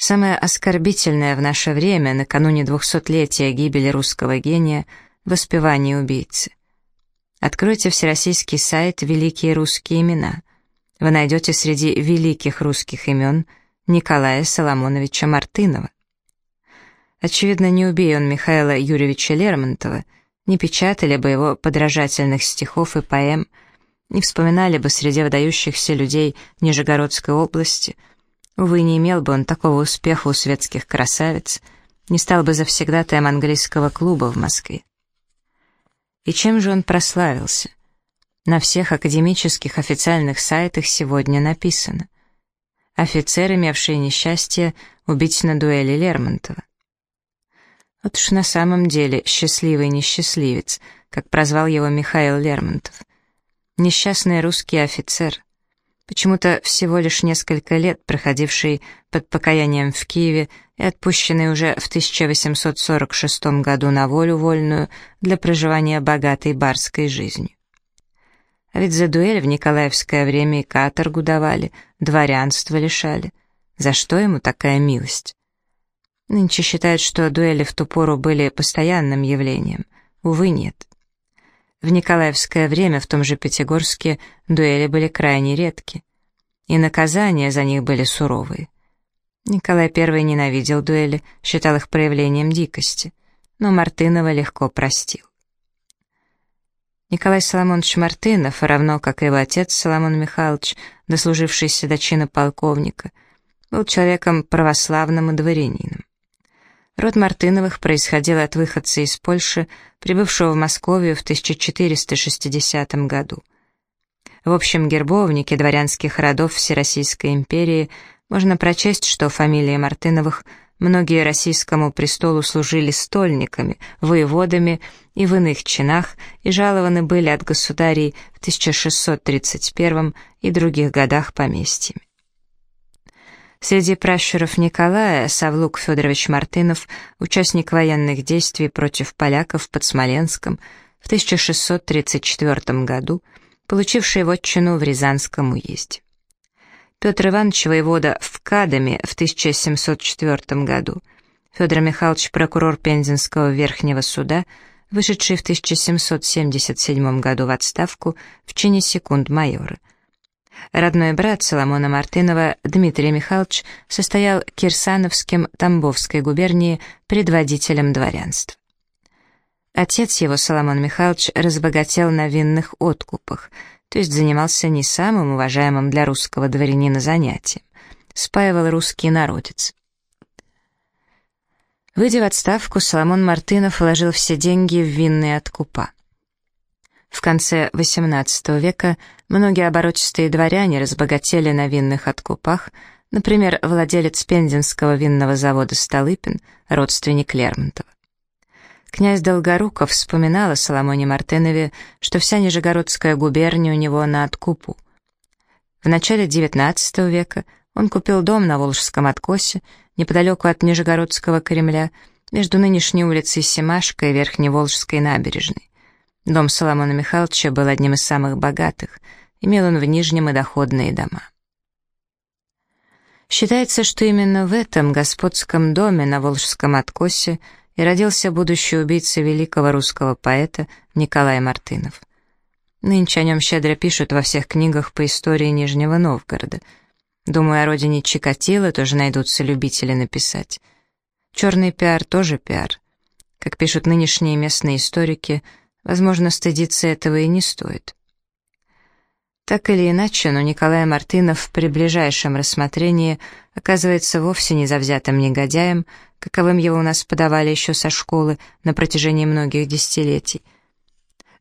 Самое оскорбительное в наше время, накануне двухсотлетия гибели русского гения, воспевание убийцы. Откройте всероссийский сайт «Великие русские имена». Вы найдете среди великих русских имен Николая Соломоновича Мартынова. Очевидно, не убей он Михаила Юрьевича Лермонтова, не печатали бы его подражательных стихов и поэм, не вспоминали бы среди выдающихся людей Нижегородской области – Увы, не имел бы он такого успеха у светских красавиц, не стал бы завсегдатаем английского клуба в Москве. И чем же он прославился? На всех академических официальных сайтах сегодня написано «Офицер, имевший несчастье, убить на дуэли Лермонтова». Вот уж на самом деле счастливый несчастливец, как прозвал его Михаил Лермонтов. Несчастный русский офицер — почему-то всего лишь несколько лет проходивший под покаянием в Киеве и отпущенный уже в 1846 году на волю вольную для проживания богатой барской жизнью. А ведь за дуэль в Николаевское время и каторгу давали, дворянство лишали. За что ему такая милость? Нынче считают, что дуэли в ту пору были постоянным явлением. Увы, нет. В Николаевское время в том же Пятигорске дуэли были крайне редки, и наказания за них были суровые. Николай I ненавидел дуэли, считал их проявлением дикости, но Мартынова легко простил. Николай Соломонович Мартынов, равно как и его отец Соломон Михайлович, дослужившийся до чина полковника, был человеком православным и дворянином. Род Мартыновых происходил от выходца из Польши, прибывшего в Московию в 1460 году. В общем гербовнике дворянских родов Всероссийской империи можно прочесть, что фамилии Мартыновых многие российскому престолу служили стольниками, воеводами и в иных чинах и жалованы были от государей в 1631 и других годах поместьями. Среди пращуров Николая Савлук Федорович Мартынов, участник военных действий против поляков под Смоленском в 1634 году, получивший вотчину в Рязанском уезде. Петр Иванович воевода в Кадаме в 1704 году, Федор Михайлович прокурор Пензенского Верхнего суда, вышедший в 1777 году в отставку в чине секунд-майора, Родной брат Соломона Мартынова, Дмитрий Михайлович, состоял Кирсановским Тамбовской губернии предводителем дворянства. Отец его, Соломон Михайлович, разбогател на винных откупах, то есть занимался не самым уважаемым для русского дворянина занятием, спаивал русский народец. Выйдя в отставку, Соломон Мартынов вложил все деньги в винные откупа. В конце XVIII века многие оборотистые дворяне разбогатели на винных откупах, например, владелец Пензенского винного завода Столыпин, родственник Лермонтова. Князь Долгоруков вспоминал о Соломоне Мартынове, что вся Нижегородская губерния у него на откупу. В начале XIX века он купил дом на Волжском откосе, неподалеку от Нижегородского Кремля, между нынешней улицей Семашко и Верхневолжской набережной. Дом Соломона Михайловича был одним из самых богатых, имел он в Нижнем и доходные дома. Считается, что именно в этом господском доме на Волжском откосе и родился будущий убийца великого русского поэта Николай Мартынов. Нынче о нем щедро пишут во всех книгах по истории Нижнего Новгорода. Думаю, о родине Чикатило тоже найдутся любители написать. Черный пиар тоже пиар. Как пишут нынешние местные историки, Возможно, стыдиться этого и не стоит. Так или иначе, но Николай Мартынов при ближайшем рассмотрении оказывается вовсе не завзятым негодяем, каковым его у нас подавали еще со школы на протяжении многих десятилетий.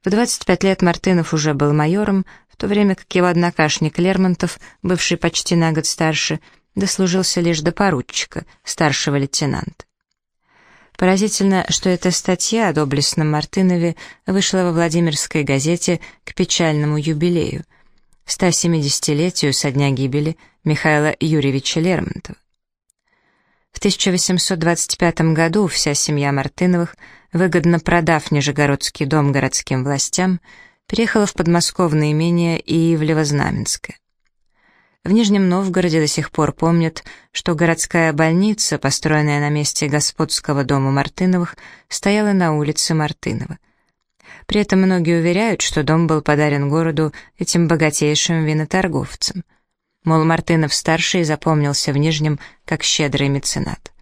В 25 лет Мартынов уже был майором, в то время как его однокашник Лермонтов, бывший почти на год старше, дослужился лишь до поручика, старшего лейтенанта. Поразительно, что эта статья о доблестном Мартынове вышла во Владимирской газете к печальному юбилею, 170-летию со дня гибели Михаила Юрьевича Лермонтова. В 1825 году вся семья Мартыновых, выгодно продав Нижегородский дом городским властям, переехала в подмосковное имение Иевлево-Знаменское. В Нижнем Новгороде до сих пор помнят, что городская больница, построенная на месте господского дома Мартыновых, стояла на улице Мартынова. При этом многие уверяют, что дом был подарен городу этим богатейшим виноторговцам. Мол, Мартынов-старший запомнился в Нижнем как щедрый меценат.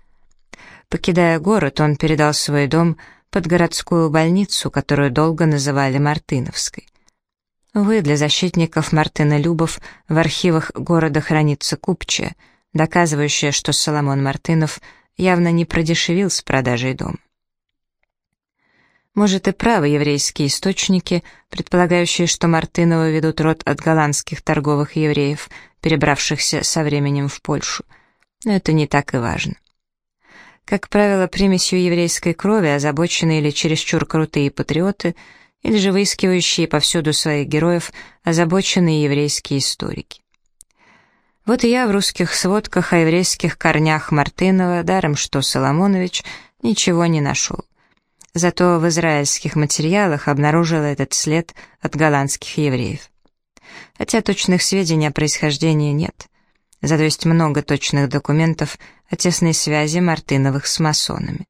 Покидая город, он передал свой дом под городскую больницу, которую долго называли Мартыновской. Увы, для защитников Мартына Любов в архивах города хранится купчая, доказывающая, что Соломон Мартынов явно не продешевил с продажей дома. Может и правы еврейские источники, предполагающие, что Мартыновы ведут род от голландских торговых евреев, перебравшихся со временем в Польшу. Но это не так и важно. Как правило, примесью еврейской крови озабоченные или чересчур крутые патриоты — или же выискивающие повсюду своих героев озабоченные еврейские историки. Вот и я в русских сводках о еврейских корнях Мартынова, даром что Соломонович, ничего не нашел. Зато в израильских материалах обнаружила этот след от голландских евреев. Хотя точных сведений о происхождении нет. Зато есть много точных документов о тесной связи Мартыновых с масонами.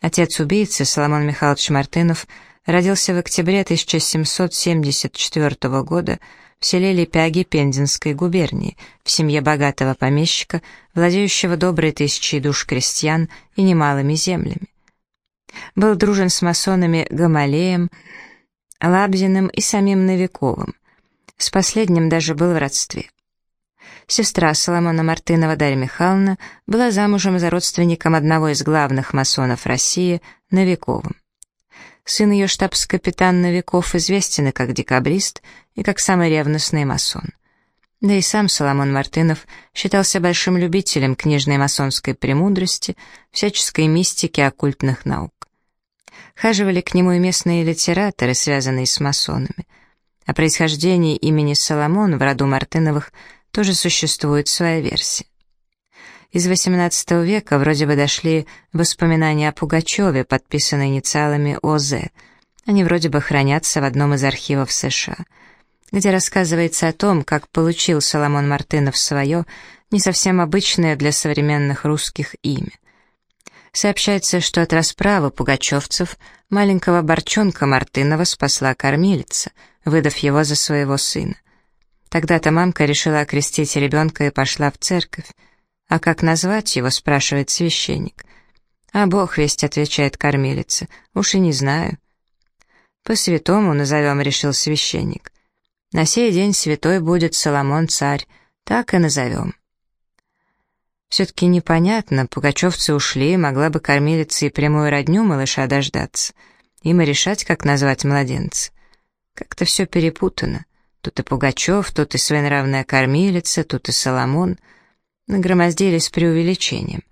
Отец убийцы, Соломон Михайлович Мартынов, родился в октябре 1774 года в селе Лепяги Пензенской губернии, в семье богатого помещика, владеющего доброй тысячей душ крестьян и немалыми землями. Был дружен с масонами Гамалеем, Лабзиным и самим Новиковым. С последним даже был в родстве. Сестра Соломона Мартынова Дарья Михайловна была замужем за родственником одного из главных масонов России, Новиковым. Сын ее штабс-капитан Новиков известен и как декабрист, и как самый ревностный масон. Да и сам Соломон Мартынов считался большим любителем книжной масонской премудрости, всяческой мистики оккультных наук. Хаживали к нему и местные литераторы, связанные с масонами. О происхождении имени Соломон в роду Мартыновых тоже существует своя версия. Из XVIII века вроде бы дошли воспоминания о Пугачеве, подписанные инициалами ОЗ. Они вроде бы хранятся в одном из архивов США, где рассказывается о том, как получил Соломон Мартынов свое, не совсем обычное для современных русских имя. Сообщается, что от расправы пугачевцев маленького борчонка Мартынова спасла кормилица, выдав его за своего сына. Тогда-то мамка решила окрестить ребенка и пошла в церковь. «А как назвать его?» — спрашивает священник. «А Бог весть», — отвечает кормилица, — «уж и не знаю». «По-святому назовем», — решил священник. «На сей день святой будет Соломон-царь, так и назовем». Все-таки непонятно, пугачевцы ушли, могла бы кормилица и прямую родню малыша дождаться. Им и решать, как назвать младенца. Как-то все перепутано. Тут и Пугачев, тут и своенравная кормилица, тут и Соломон — нагромоздились с преувеличением.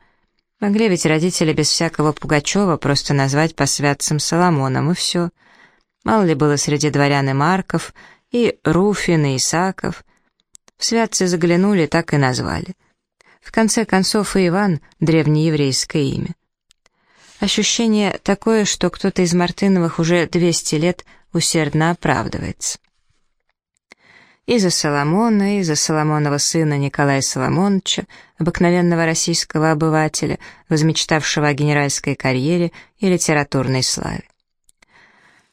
Могли ведь родители без всякого Пугачева просто назвать по святцам Соломоном, и все. Мало ли было среди дворян и Марков, и Руфин, и Исаков. В святцы заглянули, так и назвали. В конце концов, и Иван — древнееврейское имя. Ощущение такое, что кто-то из Мартыновых уже 200 лет усердно оправдывается и за Соломона, и за Соломонова сына Николая Соломоновича, обыкновенного российского обывателя, возмечтавшего о генеральской карьере и литературной славе.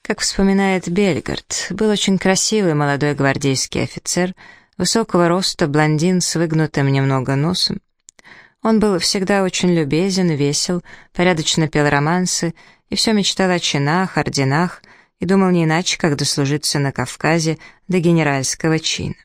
Как вспоминает Бельгард, был очень красивый молодой гвардейский офицер, высокого роста, блондин с выгнутым немного носом. Он был всегда очень любезен, весел, порядочно пел романсы и все мечтал о чинах, орденах, и думал не иначе, как дослужиться на Кавказе до генеральского чина.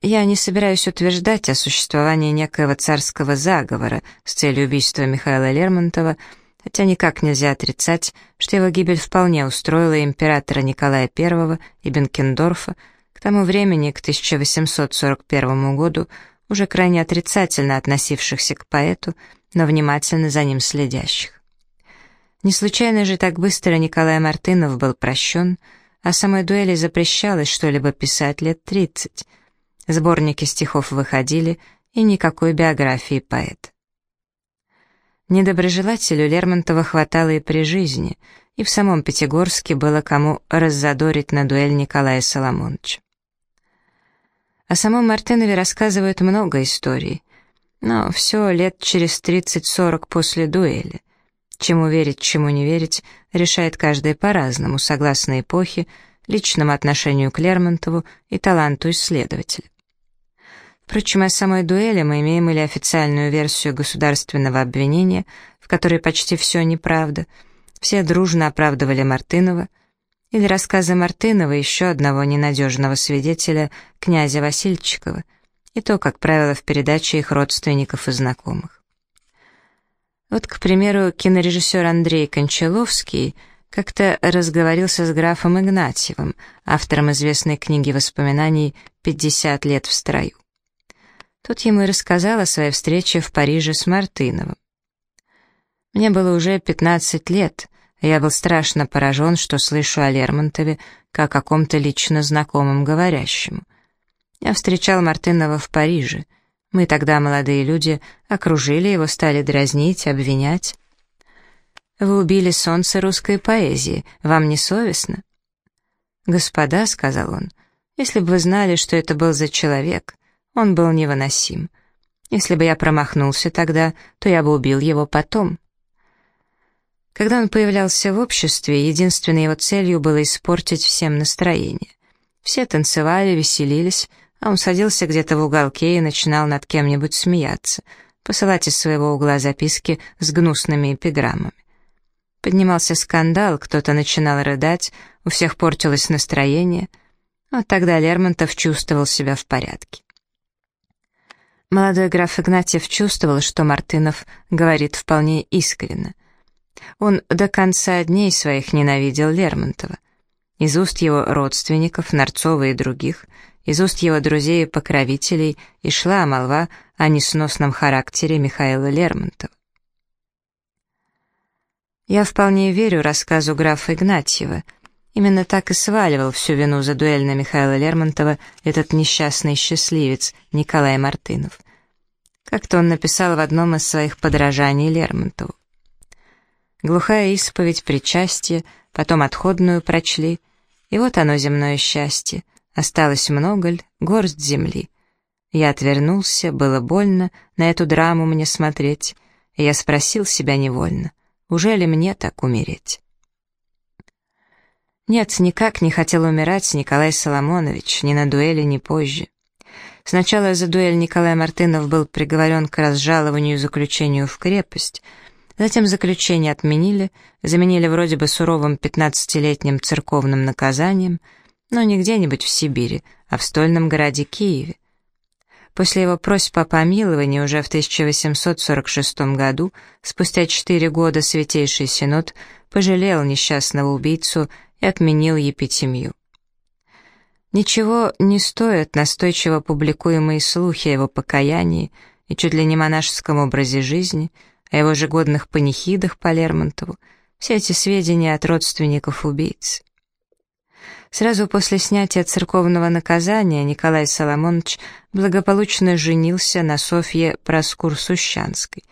Я не собираюсь утверждать о существовании некоего царского заговора с целью убийства Михаила Лермонтова, хотя никак нельзя отрицать, что его гибель вполне устроила императора Николая I и Бенкендорфа, к тому времени, к 1841 году, уже крайне отрицательно относившихся к поэту, но внимательно за ним следящих. Не случайно же так быстро Николай Мартынов был прощен, а самой дуэли запрещалось что-либо писать лет тридцать. Сборники стихов выходили, и никакой биографии поэта. Недоброжелателю Лермонтова хватало и при жизни, и в самом Пятигорске было кому раззадорить на дуэль Николая Соломоновича. О самом Мартынове рассказывают много историй, но все лет через 30-40 после дуэли. Чему верить, чему не верить, решает каждый по-разному, согласно эпохе, личному отношению к Лермонтову и таланту исследователя. Впрочем, о самой дуэли мы имеем или официальную версию государственного обвинения, в которой почти все неправда, все дружно оправдывали Мартынова, или рассказы Мартынова еще одного ненадежного свидетеля, князя Васильчикова, и то, как правило, в передаче их родственников и знакомых. Вот, к примеру, кинорежиссер Андрей Кончаловский как-то разговорился с графом Игнатьевым, автором известной книги воспоминаний «50 лет в строю». Тут ему и рассказал о своей встрече в Париже с Мартыновым. Мне было уже 15 лет, я был страшно поражен, что слышу о Лермонтове как о ком-то лично знакомом говорящему. Я встречал Мартынова в Париже. Мы тогда, молодые люди, окружили его, стали дразнить, обвинять. «Вы убили солнце русской поэзии, вам не совестно?» «Господа», — сказал он, — «если бы вы знали, что это был за человек, он был невыносим. Если бы я промахнулся тогда, то я бы убил его потом». Когда он появлялся в обществе, единственной его целью было испортить всем настроение. Все танцевали, веселились, а он садился где-то в уголке и начинал над кем-нибудь смеяться, посылать из своего угла записки с гнусными эпиграммами. Поднимался скандал, кто-то начинал рыдать, у всех портилось настроение. Вот тогда Лермонтов чувствовал себя в порядке. Молодой граф Игнатьев чувствовал, что Мартынов говорит вполне искренне. Он до конца дней своих ненавидел Лермонтова. Из уст его родственников, Нарцова и других, из уст его друзей и покровителей и шла молва о несносном характере Михаила Лермонтова. Я вполне верю рассказу графа Игнатьева. Именно так и сваливал всю вину за дуэль на Михаила Лермонтова этот несчастный счастливец Николай Мартынов. Как-то он написал в одном из своих подражаний Лермонтову. Глухая исповедь причастие, потом отходную прочли, и вот оно земное счастье. Осталось много ль, горсть земли. Я отвернулся, было больно на эту драму мне смотреть, и я спросил себя невольно, уже ли мне так умереть? Нет, никак не хотел умирать Николай Соломонович, ни на дуэли, ни позже. Сначала за дуэль Николай Мартынов был приговорен к разжалованию и заключению в крепость — Затем заключение отменили, заменили вроде бы суровым 15-летним церковным наказанием, но не где-нибудь в Сибири, а в стольном городе Киеве. После его просьб о помиловании уже в 1846 году, спустя четыре года Святейший Синод пожалел несчастного убийцу и отменил епитемию. Ничего не стоят настойчиво публикуемые слухи о его покаянии и чуть ли не монашеском образе жизни — о его же годных панихидах по Лермонтову, все эти сведения от родственников убийц. Сразу после снятия церковного наказания Николай Соломонович благополучно женился на Софье Проскур-Сущанской.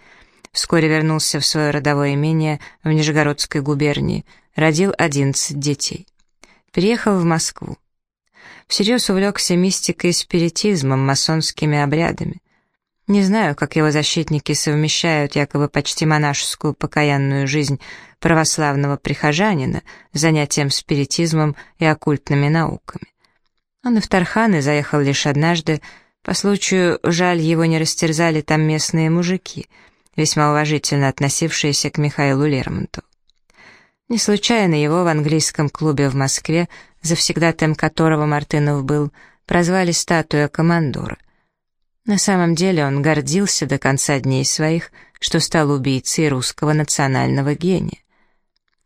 Вскоре вернулся в свое родовое имение в Нижегородской губернии, родил 11 детей. Переехал в Москву. Всерьез увлекся мистикой и спиритизмом, масонскими обрядами. Не знаю, как его защитники совмещают якобы почти монашескую покаянную жизнь православного прихожанина с занятием спиритизмом и оккультными науками. Он и в Тарханы заехал лишь однажды, по случаю, жаль, его не растерзали там местные мужики, весьма уважительно относившиеся к Михаилу Лермонтову. Не случайно его в английском клубе в Москве, завсегдатаем которого Мартынов был, прозвали статуя командора. На самом деле он гордился до конца дней своих, что стал убийцей русского национального гения.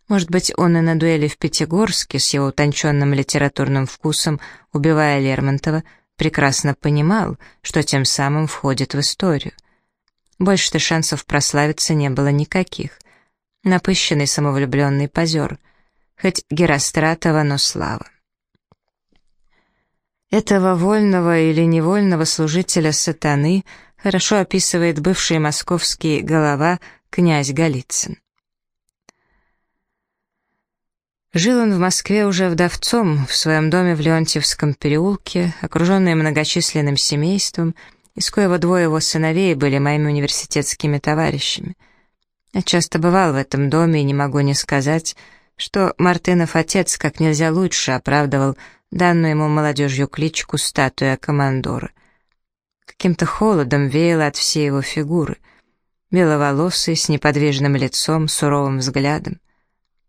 Может быть, он и на дуэли в Пятигорске с его утонченным литературным вкусом, убивая Лермонтова, прекрасно понимал, что тем самым входит в историю. Больше-то шансов прославиться не было никаких. Напыщенный самовлюбленный позер. Хоть Геростратова, но слава. Этого вольного или невольного служителя сатаны хорошо описывает бывший московский голова князь Голицын. Жил он в Москве уже вдовцом, в своем доме в Леонтьевском переулке, окруженный многочисленным семейством, из коего двое его сыновей были моими университетскими товарищами. Я часто бывал в этом доме и не могу не сказать, что Мартынов отец как нельзя лучше оправдывал данную ему молодежью кличку «Статуя командора». Каким-то холодом веяло от всей его фигуры. Беловолосый, с неподвижным лицом, суровым взглядом.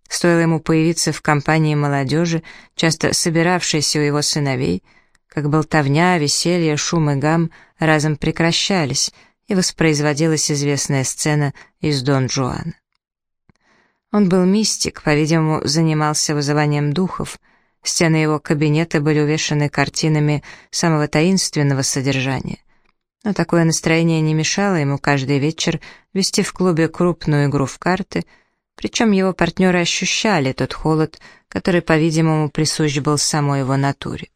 Стоило ему появиться в компании молодежи, часто собиравшейся у его сыновей, как болтовня, веселье, шум и гам разом прекращались, и воспроизводилась известная сцена из «Дон Жуана». Он был мистик, по-видимому, занимался вызыванием духов. Стены его кабинета были увешаны картинами самого таинственного содержания. Но такое настроение не мешало ему каждый вечер вести в клубе крупную игру в карты — причем его партнеры ощущали тот холод, который, по-видимому, присущ был самой его натуре.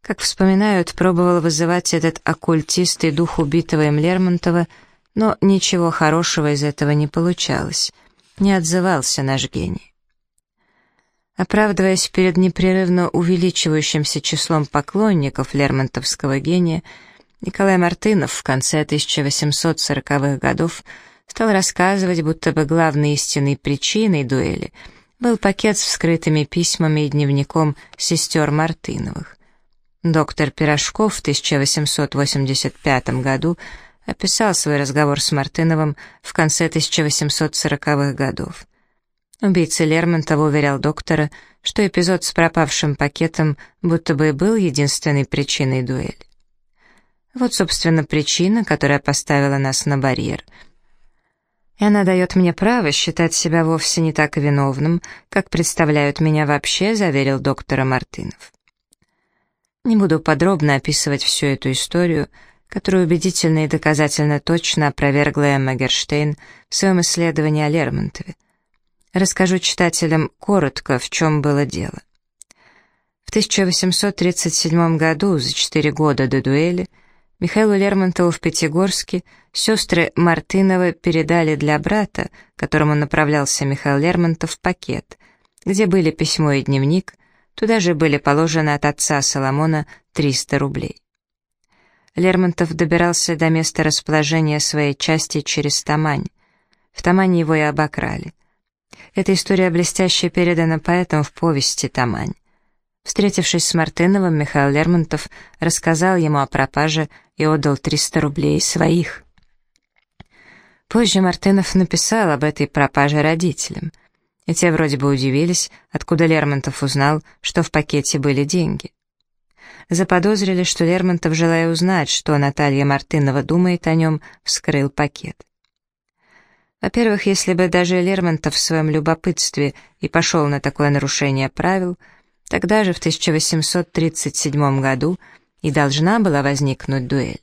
Как вспоминают, пробовал вызывать этот оккультист дух убитого им Лермонтова, но ничего хорошего из этого не получалось. Не отзывался наш гений. Оправдываясь перед непрерывно увеличивающимся числом поклонников лермонтовского гения, Николай Мартынов в конце 1840-х годов стал рассказывать, будто бы главной истинной причиной дуэли был пакет с вскрытыми письмами и дневником сестер Мартыновых. Доктор Пирожков в 1885 году описал свой разговор с Мартыновым в конце 1840-х годов. Убийца Лермонтова уверял доктора, что эпизод с пропавшим пакетом будто бы и был единственной причиной дуэли. Вот, собственно, причина, которая поставила нас на барьер — и она дает мне право считать себя вовсе не так виновным, как представляют меня вообще, заверил доктора Мартынов. Не буду подробно описывать всю эту историю, которую убедительно и доказательно точно опровергла Эмма Герштейн в своем исследовании о Лермонтове. Расскажу читателям коротко, в чем было дело. В 1837 году, за четыре года до дуэли, Михаилу Лермонтову в Пятигорске сестры Мартыновы передали для брата, которому направлялся Михаил Лермонтов, пакет, где были письмо и дневник, туда же были положены от отца Соломона 300 рублей. Лермонтов добирался до места расположения своей части через Тамань. В Тамане его и обокрали. Эта история блестяще передана поэтом в повести «Тамань». Встретившись с Мартыновым, Михаил Лермонтов рассказал ему о пропаже и отдал 300 рублей своих. Позже Мартынов написал об этой пропаже родителям. И те вроде бы удивились, откуда Лермонтов узнал, что в пакете были деньги. Заподозрили, что Лермонтов, желая узнать, что Наталья Мартынова думает о нем, вскрыл пакет. Во-первых, если бы даже Лермонтов в своем любопытстве и пошел на такое нарушение правил — Тогда же, в 1837 году, и должна была возникнуть дуэль.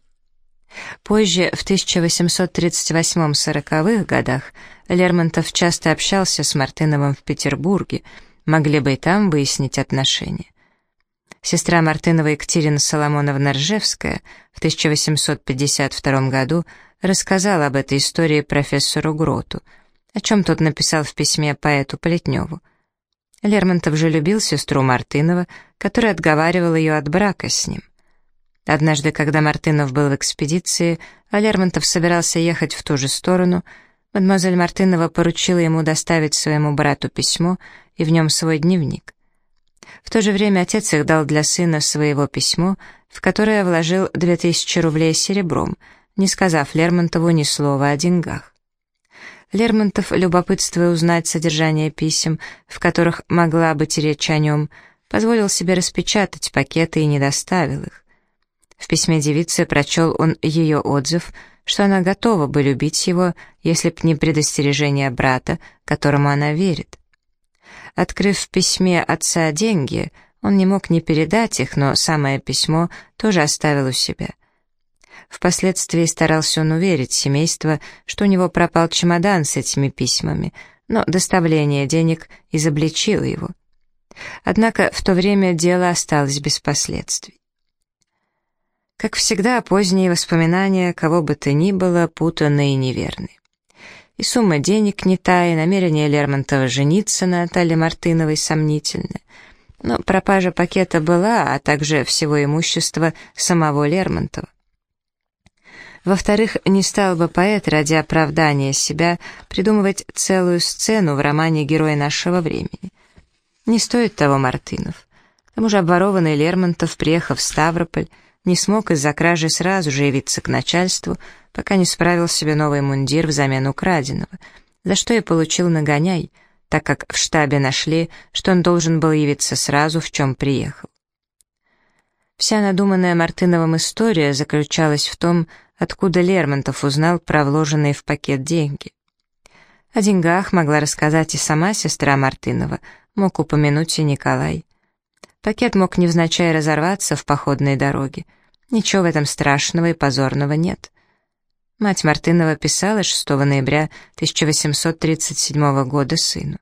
Позже, в 1838-40-х годах, Лермонтов часто общался с Мартыновым в Петербурге, могли бы и там выяснить отношения. Сестра Мартынова Екатерина Соломоновна Ржевская в 1852 году рассказала об этой истории профессору Гроту, о чем тот написал в письме поэту Плетневу. Лермонтов же любил сестру Мартынова, которая отговаривала ее от брака с ним. Однажды, когда Мартынов был в экспедиции, а Лермонтов собирался ехать в ту же сторону, мадемуазель Мартынова поручила ему доставить своему брату письмо и в нем свой дневник. В то же время отец их дал для сына своего письмо, в которое вложил 2000 рублей серебром, не сказав Лермонтову ни слова о деньгах. Лермонтов, любопытствуя узнать содержание писем, в которых могла быть речь о нем, позволил себе распечатать пакеты и не доставил их. В письме девицы прочел он ее отзыв, что она готова бы любить его, если б не предостережение брата, которому она верит. Открыв в письме отца деньги, он не мог не передать их, но самое письмо тоже оставил у себя — Впоследствии старался он уверить семейство, что у него пропал чемодан с этими письмами, но доставление денег изобличило его. Однако в то время дело осталось без последствий. Как всегда, поздние воспоминания, кого бы то ни было, путаны и неверны. И сумма денег не та, и намерение Лермонтова жениться на Наталье Мартыновой сомнительное. Но пропажа пакета была, а также всего имущества самого Лермонтова. Во-вторых, не стал бы поэт ради оправдания себя придумывать целую сцену в романе «Герой нашего времени». Не стоит того Мартынов. К тому же обворованный Лермонтов, приехав в Ставрополь, не смог из-за кражи сразу же явиться к начальству, пока не справил себе новый мундир взамен украденного, за что и получил нагоняй, так как в штабе нашли, что он должен был явиться сразу, в чем приехал. Вся надуманная Мартыновым история заключалась в том, откуда Лермонтов узнал про вложенные в пакет деньги. О деньгах могла рассказать и сама сестра Мартынова, мог упомянуть и Николай. Пакет мог невзначай разорваться в походной дороге. Ничего в этом страшного и позорного нет. Мать Мартынова писала 6 ноября 1837 года сыну.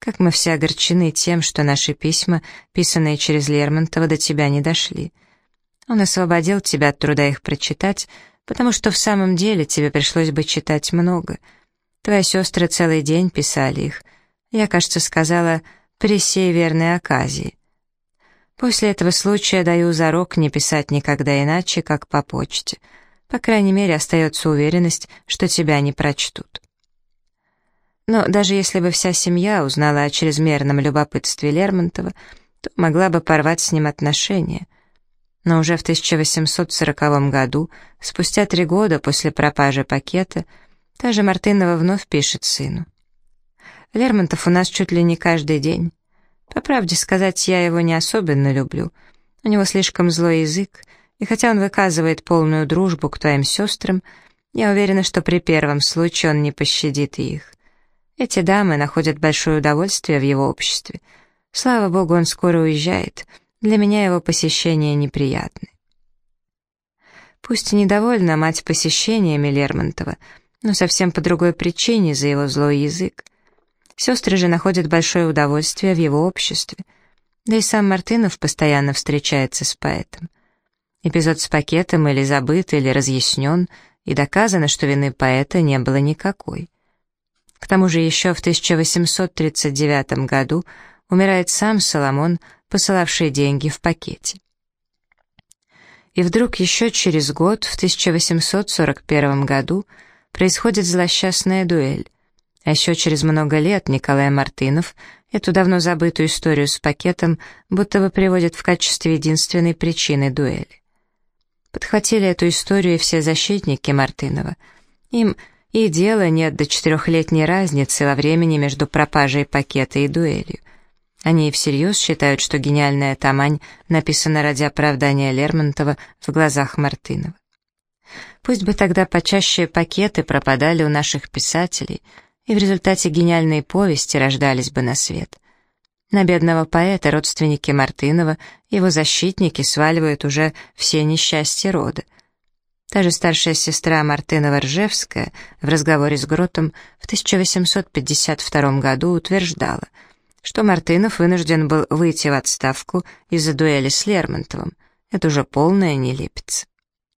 «Как мы все огорчены тем, что наши письма, писанные через Лермонтова, до тебя не дошли. Он освободил тебя от труда их прочитать, потому что в самом деле тебе пришлось бы читать много. Твои сестры целый день писали их. Я, кажется, сказала «при сей верной оказии». После этого случая даю зарок не писать никогда иначе, как по почте. По крайней мере, остается уверенность, что тебя не прочтут. Но даже если бы вся семья узнала о чрезмерном любопытстве Лермонтова, то могла бы порвать с ним отношения. Но уже в 1840 году, спустя три года после пропажи пакета, та же Мартынова вновь пишет сыну. «Лермонтов у нас чуть ли не каждый день. По правде сказать, я его не особенно люблю. У него слишком злой язык, и хотя он выказывает полную дружбу к твоим сестрам, я уверена, что при первом случае он не пощадит их. Эти дамы находят большое удовольствие в его обществе. Слава богу, он скоро уезжает» Для меня его посещения неприятны. Пусть недовольна мать посещениями Лермонтова, но совсем по другой причине за его злой язык. Сестры же находят большое удовольствие в его обществе. Да и сам Мартынов постоянно встречается с поэтом. Эпизод с пакетом или забыт, или разъяснен, и доказано, что вины поэта не было никакой. К тому же еще в 1839 году умирает сам Соломон, посылавший деньги в пакете. И вдруг еще через год, в 1841 году, происходит злосчастная дуэль. А еще через много лет Николай Мартынов эту давно забытую историю с пакетом будто бы приводит в качестве единственной причины дуэли. Подхватили эту историю все защитники Мартынова. Им и дела нет до четырехлетней разницы во времени между пропажей пакета и дуэлью. Они всерьез считают, что гениальная Тамань написана ради оправдания Лермонтова в глазах Мартынова. Пусть бы тогда почаще пакеты пропадали у наших писателей, и в результате гениальной повести рождались бы на свет. На бедного поэта родственники Мартынова, его защитники сваливают уже все несчастья рода. Та же старшая сестра Мартынова Ржевская в разговоре с Гротом в 1852 году утверждала — что Мартынов вынужден был выйти в отставку из-за дуэли с Лермонтовым. Это уже полная нелепица.